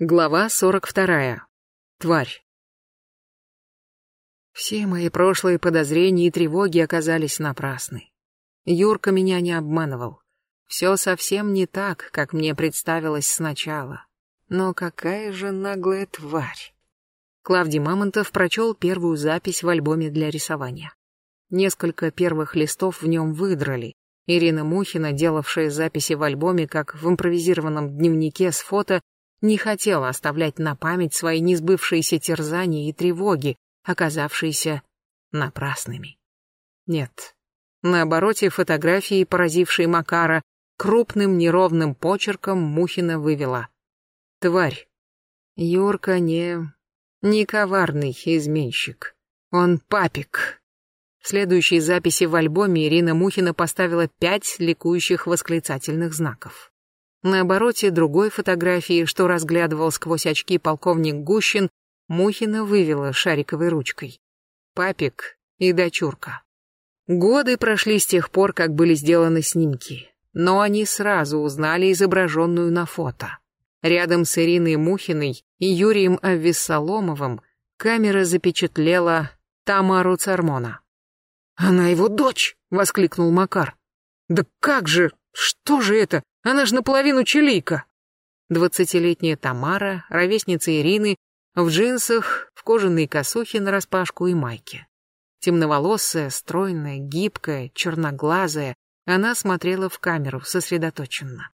Глава 42. Тварь. Все мои прошлые подозрения и тревоги оказались напрасны. Юрка меня не обманывал. Все совсем не так, как мне представилось сначала. Но какая же наглая тварь. Клавдий Мамонтов прочел первую запись в альбоме для рисования. Несколько первых листов в нем выдрали. Ирина Мухина, делавшая записи в альбоме как в импровизированном дневнике с фото, не хотела оставлять на память свои несбывшиеся терзания и тревоги, оказавшиеся напрасными. Нет. На обороте фотографии, поразившей Макара, крупным неровным почерком Мухина вывела. Тварь. Юрка не... не коварный изменщик. Он папик. В следующей записи в альбоме Ирина Мухина поставила пять ликующих восклицательных знаков. На обороте другой фотографии, что разглядывал сквозь очки полковник Гущин, Мухина вывела шариковой ручкой. Папик и дочурка. Годы прошли с тех пор, как были сделаны снимки, но они сразу узнали изображенную на фото. Рядом с Ириной Мухиной и Юрием Аввессаломовым камера запечатлела Тамару Цармона. «Она его дочь!» — воскликнул Макар. «Да как же! Что же это? Она же наполовину чилийка. Двадцатилетняя Тамара, ровесница Ирины, в джинсах, в кожаной косухе нараспашку и майке. Темноволосая, стройная, гибкая, черноглазая, она смотрела в камеру сосредоточенно.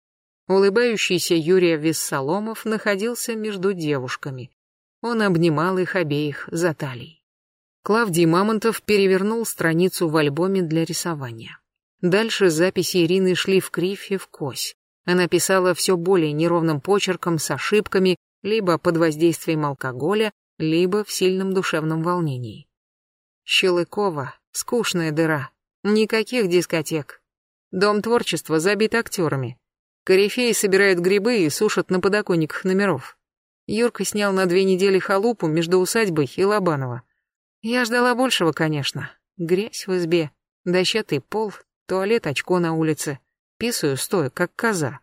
Улыбающийся Юрий Виссаломов находился между девушками. Он обнимал их обеих за талией. Клавдий Мамонтов перевернул страницу в альбоме для рисования. Дальше записи Ирины шли в кривь и в кось. Она писала все более неровным почерком с ошибками, либо под воздействием алкоголя, либо в сильном душевном волнении. Щелыкова, скучная дыра, никаких дискотек. Дом творчества забит актерами. Корифеи собирают грибы и сушат на подоконниках номеров. Юрка снял на две недели халупу между усадьбой и Лобаново. Я ждала большего, конечно. Грязь в избе, дощатый пол, туалет очко на улице. Писаю стоя, как коза.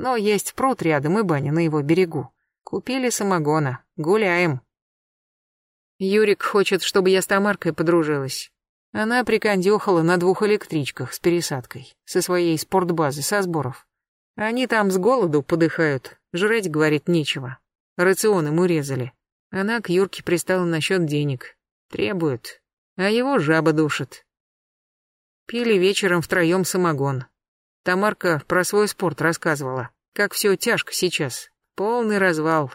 Но есть пруд рядом и баня на его берегу. Купили самогона. Гуляем. Юрик хочет, чтобы я с Тамаркой подружилась. Она прикандёхала на двух электричках с пересадкой, со своей спортбазы, со сборов. Они там с голоду подыхают, жрать, говорит, нечего. Рацион ему резали. Она к Юрке пристала насчет денег. Требует. А его жаба душит. Пили вечером втроем самогон. Тамарка про свой спорт рассказывала, как все тяжко сейчас, полный развал.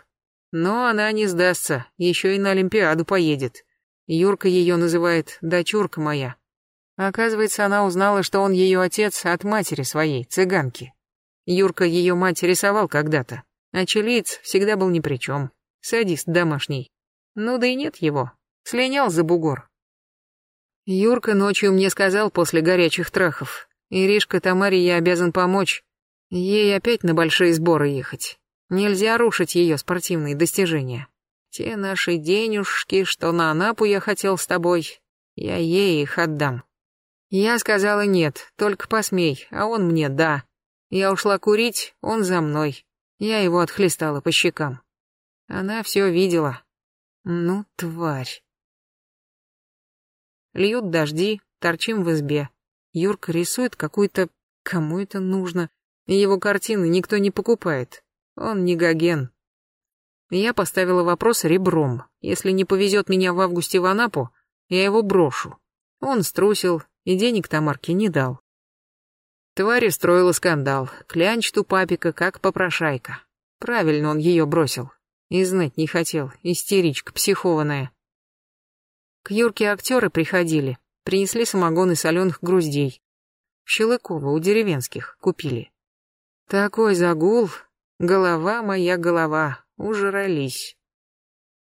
Но она не сдастся, еще и на Олимпиаду поедет. Юрка ее называет «дочурка моя». Оказывается, она узнала, что он ее отец от матери своей, цыганки. Юрка ее мать рисовал когда-то, а чилиец всегда был ни при чем. Садист домашний. Ну да и нет его. Слинял за бугор. Юрка ночью мне сказал после горячих трахов. Иришка Тамаре я обязан помочь. Ей опять на большие сборы ехать. Нельзя рушить ее спортивные достижения. Те наши денежки, что на Анапу я хотел с тобой, я ей их отдам. Я сказала нет, только посмей, а он мне да. Я ушла курить, он за мной. Я его отхлестала по щекам. Она все видела. Ну, тварь. Льют дожди, торчим в избе. Юрка рисует какую-то... Кому это нужно? Его картины никто не покупает. Он не Гоген. Я поставила вопрос ребром. Если не повезет меня в августе в Анапу, я его брошу. Он струсил и денег Тамарке не дал. Тварь строила скандал, клянчит у папика, как попрошайка. Правильно он ее бросил. И знать не хотел, истеричка психованная. К Юрке актеры приходили. Принесли самогон и соленых груздей. В Щелыково у деревенских купили. Такой загул, голова моя голова, ужрались.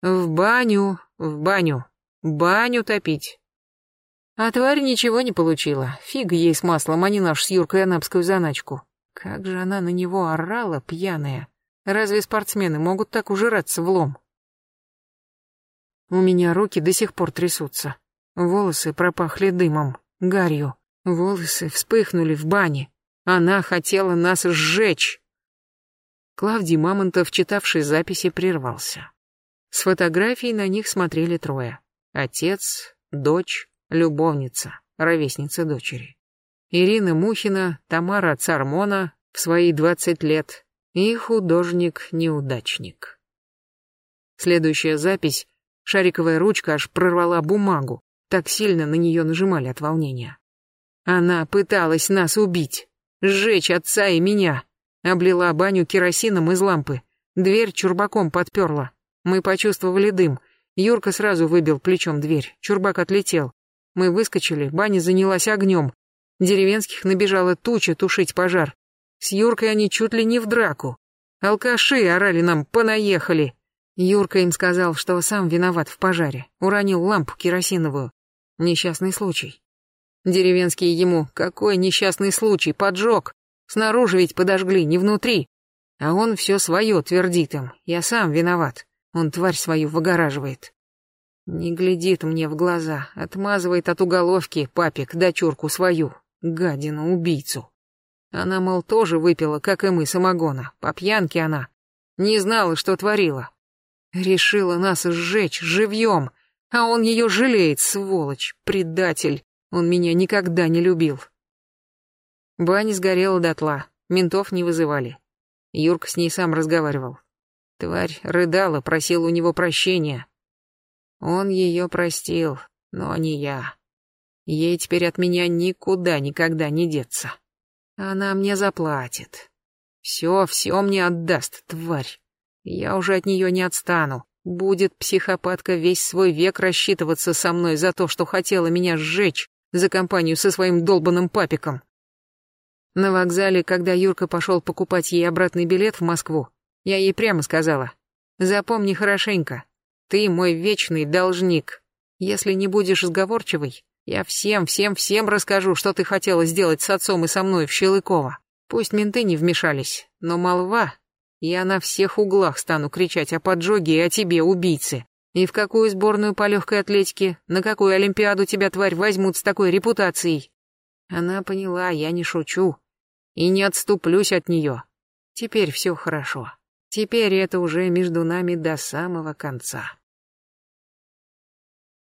В баню, в баню, баню топить. А тварь ничего не получила. Фиг ей с маслом, а не наш с Юркой анапскую заначку. Как же она на него орала, пьяная. Разве спортсмены могут так ужираться в лом? У меня руки до сих пор трясутся. Волосы пропахли дымом, гарью. Волосы вспыхнули в бане. Она хотела нас сжечь. Клавдий Мамонтов, читавший записи, прервался. С фотографий на них смотрели трое. Отец, дочь, любовница, ровесница дочери. Ирина Мухина, Тамара Цармона в свои двадцать лет и художник-неудачник. Следующая запись, шариковая ручка аж прорвала бумагу, так сильно на нее нажимали от волнения. Она пыталась нас убить, сжечь отца и меня, облила баню керосином из лампы, дверь чурбаком подперла. Мы почувствовали дым, Юрка сразу выбил плечом дверь, чурбак отлетел. Мы выскочили, баня занялась огнем. Деревенских набежала туча тушить пожар. С Юркой они чуть ли не в драку. Алкаши орали нам «понаехали». Юрка им сказал, что сам виноват в пожаре, уронил лампу керосиновую. Несчастный случай. Деревенские ему «какой несчастный случай, поджог. Снаружи ведь подожгли, не внутри». А он все свое твердит им, я сам виноват. Он тварь свою выгораживает. Не глядит мне в глаза, отмазывает от уголовки папик дочурку свою, гадину, убийцу. Она, мол, тоже выпила, как и мы, самогона, по пьянке она. Не знала, что творила. Решила нас сжечь живьем, а он ее жалеет, сволочь, предатель. Он меня никогда не любил. Баня сгорела дотла, ментов не вызывали. Юрка с ней сам разговаривал. Тварь рыдала, просила у него прощения. Он ее простил, но не я. Ей теперь от меня никуда никогда не деться. Она мне заплатит. Все, все мне отдаст, тварь. Я уже от нее не отстану. Будет психопатка весь свой век рассчитываться со мной за то, что хотела меня сжечь за компанию со своим долбанным папиком. На вокзале, когда Юрка пошел покупать ей обратный билет в Москву, я ей прямо сказала, запомни хорошенько, ты мой вечный должник. Если не будешь сговорчивой, я всем, всем, всем расскажу, что ты хотела сделать с отцом и со мной в Щелыково. Пусть менты не вмешались, но молва. Я на всех углах стану кричать о поджоге и о тебе, убийце. И в какую сборную по легкой атлетике, на какую Олимпиаду тебя, тварь, возьмут с такой репутацией? Она поняла, я не шучу. И не отступлюсь от нее. Теперь все хорошо. Теперь это уже между нами до самого конца.